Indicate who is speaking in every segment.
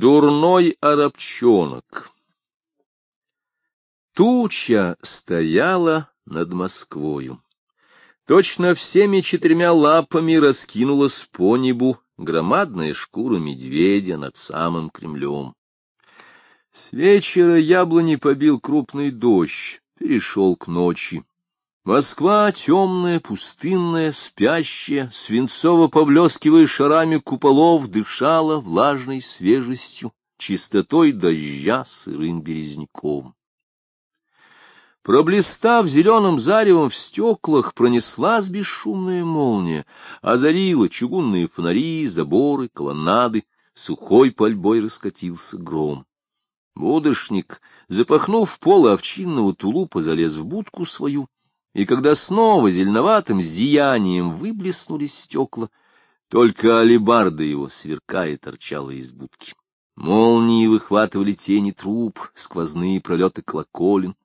Speaker 1: Дурной арабчонок Туча стояла над Москвою. Точно всеми четырьмя лапами раскинулась по небу громадная шкура медведя над самым Кремлем. С вечера яблони побил крупный дождь, перешел к ночи. Москва темная, пустынная, спящая, свинцово поблескивая шарами куполов, дышала влажной свежестью, чистотой дождя сырым березняком. Проблистав зеленым заревом в стеклах, пронеслась бесшумная молния, озарила чугунные фонари, заборы, колоннады, сухой пальбой раскатился гром. Будошник, запахнув поло овчинного тулупа, залез в будку свою, и когда снова зеленоватым зиянием выблеснули стекла, только алебарда его, сверкая, торчала из будки. Молнии выхватывали тени труб, сквозные пролеты колоколен.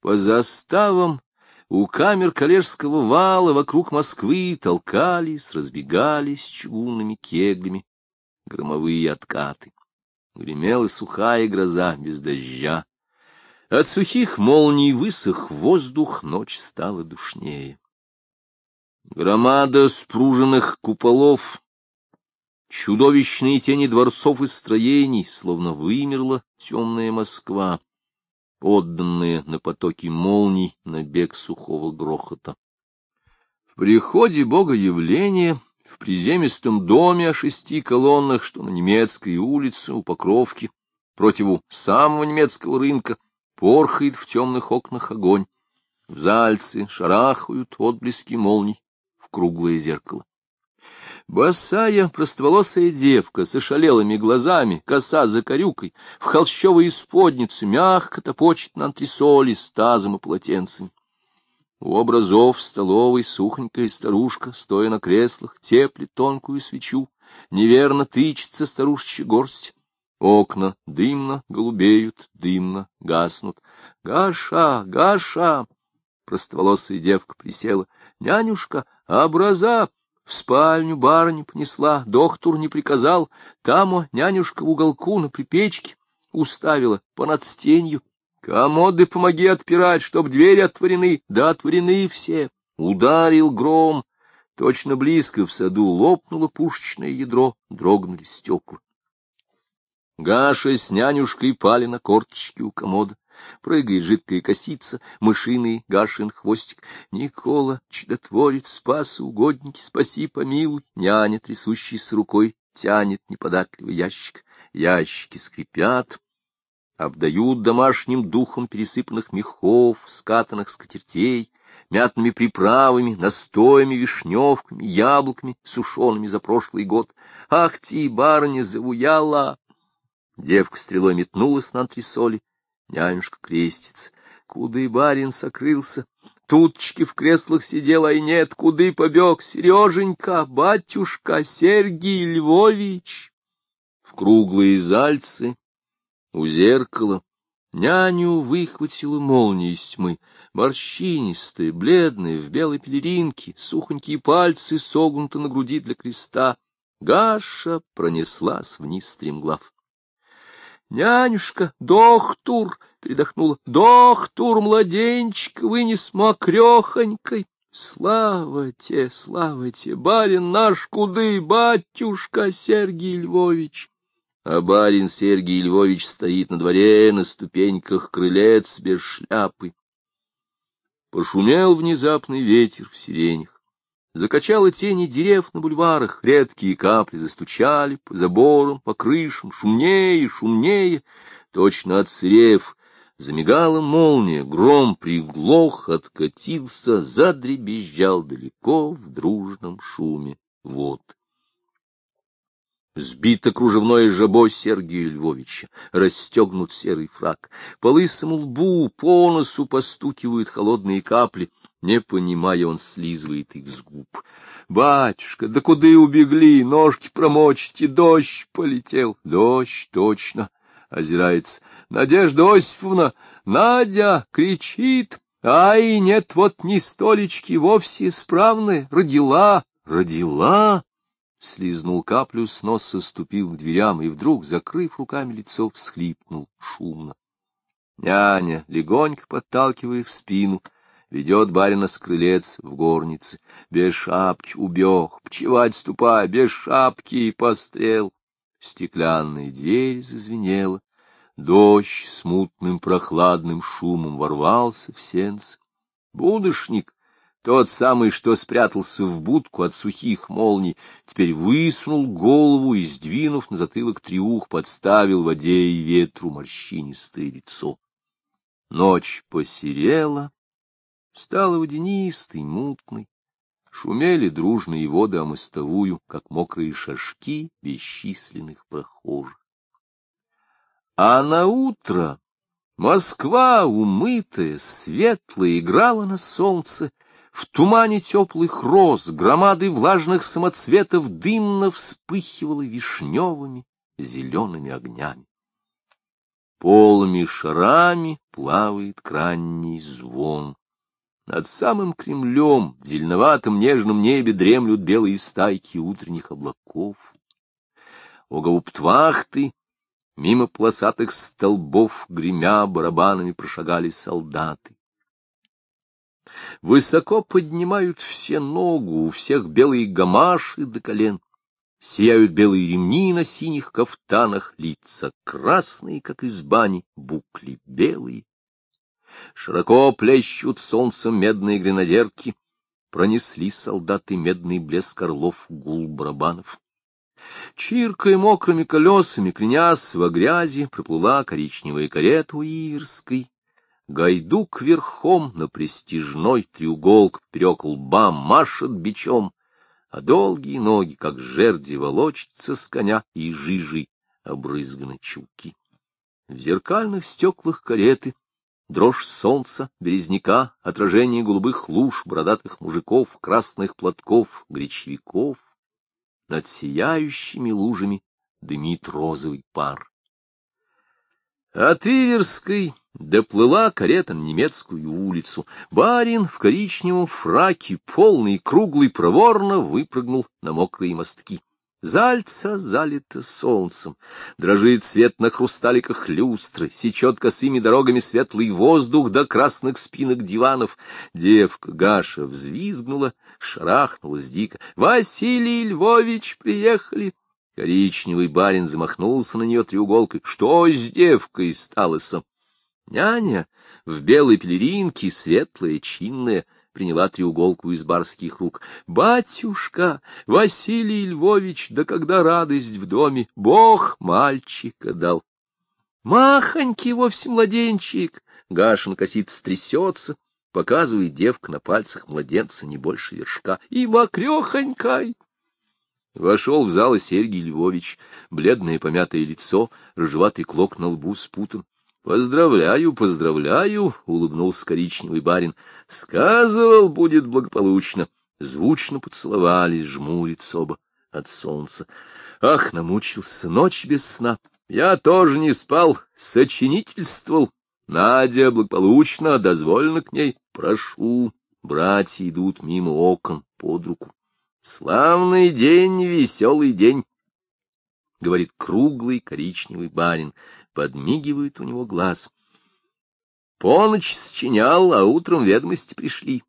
Speaker 1: По заставам у камер коллежского вала вокруг Москвы толкались, разбегались чугунными кеглями громовые откаты. Гремела сухая гроза без дождя, от сухих молний высох воздух, ночь стала душнее. Громада спруженных куполов, чудовищные тени дворцов и строений, словно вымерла темная Москва, отданная на потоки молний на бег сухого грохота. В приходе Богоявления в приземистом доме о шести колоннах, что на немецкой улице у Покровки, противу самого немецкого рынка, порхает в темных окнах огонь, в зальце шарахают отблески молний в круглое зеркало. Босая, простоволосая девка с ошалелыми глазами, коса за корюкой, в холщовой исподнице мягко топочет на антресоли с тазом и полотенцем. У образов столовой сухонькая старушка, стоя на креслах, теплит тонкую свечу, неверно тычется старушечья горсть. Окна дымно голубеют, дымно гаснут. «Гаша! Гаша!» Простоволосая девка присела. «Нянюшка, образа!» В спальню барыня понесла, доктор не приказал. Там нянюшка в уголку на припечке уставила по надстенью. Комоды помоги отпирать, чтоб двери отворены, да отворены все. Ударил гром. Точно близко в саду лопнуло пушечное ядро, дрогнули стекла. Гаша с нянюшкой пали на корточки у комода. Прыгает жидкая косица, мышиный Гашин хвостик. Никола, чудотворец, спас угодники, спаси, помилуй. Няня, трясущийся рукой, тянет неподатливый ящик. Ящики скрипят, обдают домашним духом пересыпанных мехов, скатанных скатертей, мятными приправами, настоями, вишневками, яблоками, сушеными за прошлый год. Ах ты, барыня, завуяла! Девка стрелой метнулась на антресоли, нянюшка крестится. Куды барин сокрылся? Тутчки в креслах сидел, а нет, куды побег? Сереженька, батюшка, Сергий Львович! В круглые зальцы, у зеркала, няню выхватила молния из тьмы, морщинистая, бледная, в белой пелеринке, сухонькие пальцы согнуты на груди для креста. Гаша пронеслась вниз стремглав. Нянюшка, доктор, передохнула, доктор, младенчик, вынес мокрехонькой. Слава те, слава те, барин наш куды, батюшка Сергий Львович. А барин Сергий Львович стоит на дворе на ступеньках крылец без шляпы. Пошумел внезапный ветер в сиренях закачало тени дерев на бульварах, редкие капли застучали по заборам, по крышам, шумнее, шумнее, точно отсырев, замигала молния, гром приглох, откатился, задребезжал далеко в дружном шуме. Вот. Сбито кружевное жабо Сергея Львовича, расстегнут серый фраг. По лысому лбу, по носу постукивают холодные капли. Не понимая, он слизывает их с губ. «Батюшка, да куда убегли? Ножки промочите, дождь полетел». «Дождь, точно!» — озирается. «Надежда Осиповна! Надя!» — кричит. «Ай, нет, вот ни столечки вовсе справные. Родила, родила!» Слизнул каплю с носа, ступил к дверям и вдруг, закрыв руками лицо, всхлипнул шумно. Няня, легонько подталкивая их в спину, ведет барина с крылец в горнице. Без шапки убег, пчевать ступай, без шапки и пострел. Стеклянная дверь зазвенела. Дождь с мутным прохладным шумом ворвался в сенце. Будошник, тот самый, что спрятался в будку от сухих молний, теперь высунул голову и, сдвинув на затылок триух, подставил воде и ветру морщинистое лицо. Ночь посерела, стала водянистой, мутной. Шумели дружные воды о мостовую, как мокрые шашки бесчисленных прохожих. А на утро Москва, умытая, светлая, играла на солнце, в тумане теплых роз, громады влажных самоцветов дымно вспыхивала вишневыми зелеными огнями. Полыми шарами плавает кранний звон. Над самым Кремлем в зеленоватом нежном небе дремлют белые стайки утренних облаков. У гауптвахты, мимо полосатых столбов, гремя барабанами, прошагали солдаты. Высоко поднимают все ногу, у всех белые гамаши до колен. Сияют белые ремни на синих кафтанах, лица красные, как из бани, букли белые. Широко плещут солнцем медные гренадерки, пронесли солдаты медный блеск орлов, гул барабанов. Чиркая мокрыми колесами, кренясь во грязи, проплыла коричневая карета у Иверской. Гайдук верхом на престижной треуголк поперек лба машет бичом, а долгие ноги, как жерди, волочатся с коня, и жижей обрызганы чулки. В зеркальных стеклах кареты дрожь солнца, березняка, отражение голубых луж, бородатых мужиков, красных платков, гречевиков. Над сияющими лужами дымит розовый пар. От Иверской доплыла карета на немецкую улицу. Барин в коричневом фраке, полный круглый, проворно выпрыгнул на мокрые мостки. Зальца залито солнцем, дрожит свет на хрусталиках люстры, сечет косыми дорогами светлый воздух до красных спинок диванов. Девка Гаша взвизгнула, шарахнулась дико. — Василий Львович, приехали! Коричневый барин замахнулся на нее треуголкой. Что с девкой сталося? Няня в белой пелеринке, светлая, чинная, приняла треуголку из барских рук. «Батюшка, Василий Львович, да когда радость в доме, Бог мальчика дал!» «Махонький вовсе младенчик!» Гашин косится трясется, показывает девка на пальцах младенца не больше вершка. «И мокрехонькой!» Вошел в зал Сергий Львович, бледное помятое лицо, рыжеватый клок на лбу спутан. — Поздравляю, поздравляю, — улыбнулся коричневый барин. — Сказывал, будет благополучно. Звучно поцеловались, жмурится оба от солнца. Ах, намучился, ночь без сна. Я тоже не спал, сочинительствовал. Надя благополучно, дозволено к ней. Прошу. Братья идут мимо окон под руку. Славный день, веселый день, — говорит круглый коричневый барин, подмигивает у него глаз. Поночь счинял, а утром ведомости пришли.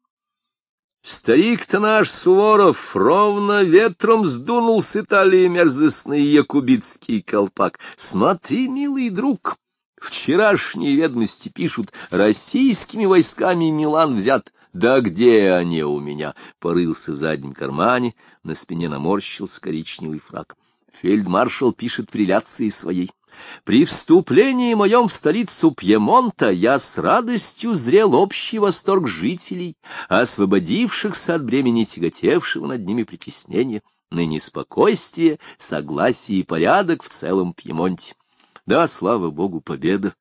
Speaker 1: Старик-то наш Суворов ровно ветром сдунул с Италии мерзостный якубитский колпак. Смотри, милый друг, вчерашние ведомости пишут, российскими войсками Милан взят. Да где они у меня? Порылся в заднем кармане, на спине наморщился коричневый фраг. Фельдмаршал пишет в реляции своей. При вступлении моем в столицу Пьемонта я с радостью зрел общий восторг жителей, освободившихся от бремени тяготевшего над ними притеснения, ныне спокойствие, согласие и порядок в целом Пьемонте. Да, слава богу, победа!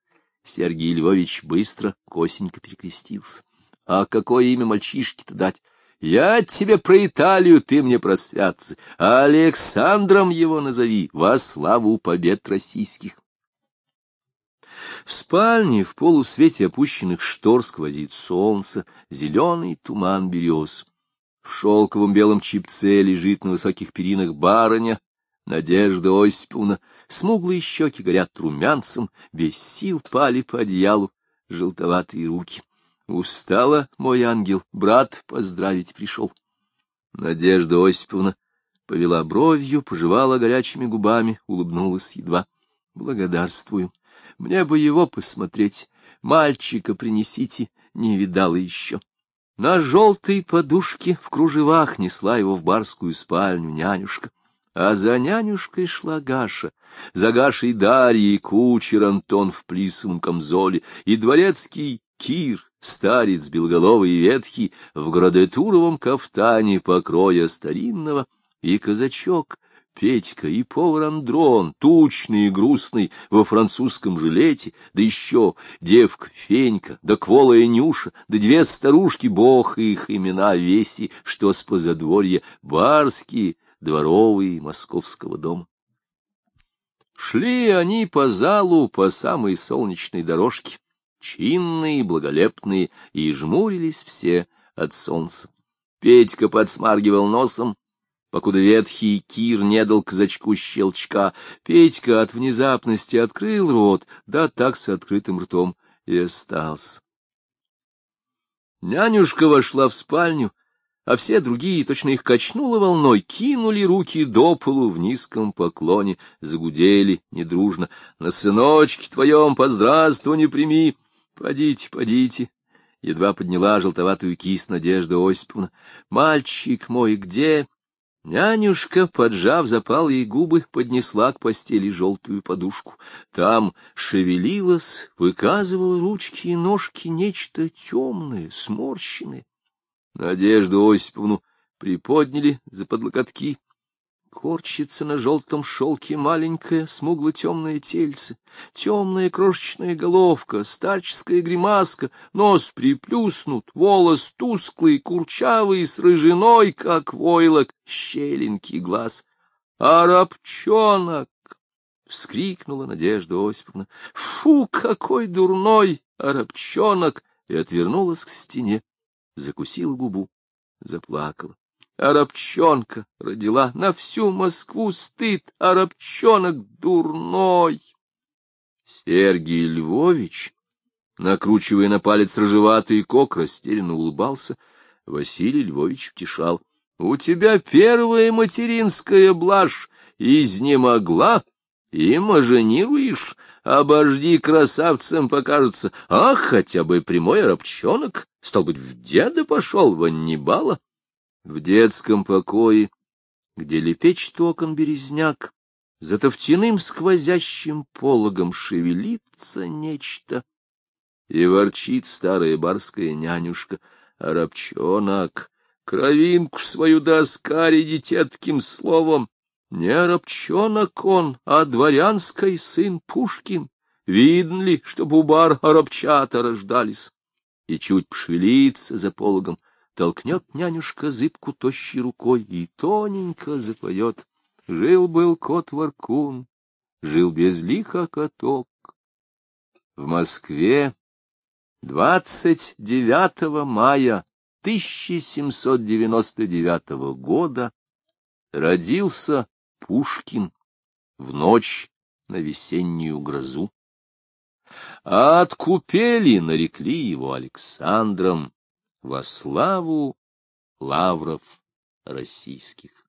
Speaker 1: Сергей Львович быстро, косенько перекрестился. А какое имя мальчишке-то дать? Я тебе про Италию, ты мне про святцы. А Александром его назови, во славу побед российских. В спальне в полусвете опущенных штор сквозит солнце, зеленый туман берез. В шелковом белом чипце лежит на высоких перинах барыня, Надежда Осиповна. Смуглые щеки горят румянцем, без сил пали по одеялу желтоватые руки. Устала, мой ангел, брат поздравить пришел. Надежда Осиповна повела бровью, пожевала горячими губами, улыбнулась едва. Благодарствую. Мне бы его посмотреть. Мальчика принесите, не видала еще. На желтой подушке в кружевах несла его в барскую спальню нянюшка. А за нянюшкой шла Гаша, за Гашей Дарьей кучер Антон в плисовом камзоле и дворецкий Кир, старец белголовый и ветхий, в градетуровом кафтане покроя старинного, и казачок Петька и повар Андрон, тучный и грустный, во французском жилете, да еще девка Фенька, да кволая Нюша, да две старушки, бог их имена веси, что с позадворья, барские, дворовые московского дома. Шли они по залу по самой солнечной дорожке, чинные, благолепные, и жмурились все от солнца. Петька подсмаргивал носом, покуда ветхий кир не дал казачку щелчка. Петька от внезапности открыл рот, да так с открытым ртом и остался. Нянюшка вошла в спальню, а все другие, точно их качнуло волной, кинули руки до полу в низком поклоне, загудели недружно. «На сыночке твоем поздравствование прими! Подите, подите!» Едва подняла желтоватую кисть Надежда Осиповна. «Мальчик мой, где?» Нянюшка, поджав запалые губы, поднесла к постели желтую подушку. Там шевелилось, выказывало ручки и ножки нечто темное, сморщенное. Надежду Осиповну приподняли за подлокотки, Корчится на желтом шелке маленькое, смугло-темное тельце, темная крошечная головка, старческая гримаска, нос приплюснут, волос тусклый, курчавый, с рыжиной, как войлок, щеленький глаз. «Арабчонок!» — вскрикнула Надежда Осиповна. «Фу, какой дурной арабчонок!» и отвернулась к стене, закусила губу, заплакала. Арабчонка родила на всю Москву стыд, арабчонок дурной. Сергий Львович, накручивая на палец рыжеватый кок, растерянно улыбался. Василий Львович утешал. — У тебя первая материнская блажь изнемогла, и маженируешь, обожди красавцем покажется. Ах, хотя бы прямой арабчонок, стал быть, в деда пошел, в Аннибала. В детском покое, где лепечет окон березняк, за тофтяным сквозящим пологом шевелится нечто, и ворчит старая барская нянюшка, арабчонок, кровинку свою доскари дететким словом, не арабчонок он, а дворянский сын Пушкин. Видно ли, что бубар арабчата рождались? И чуть пошевелится за пологом, толкнет нянюшка зыбку тощей рукой и тоненько запоет. Жил-был кот-воркун, жил без лиха каток. В Москве 29 мая 1799 года родился Пушкин в ночь на весеннюю грозу. А от купели нарекли его Александром, во славу лавров российских.